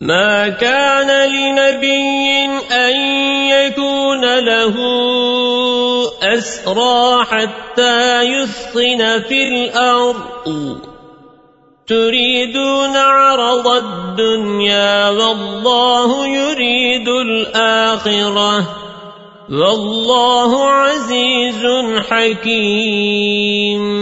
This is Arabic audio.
ما كان لنبي أن يكون له أسرى حتى يثقن في الأرض. تريدون عرض الدنيا والله يريد الآخرة. والله عزيز حكيم.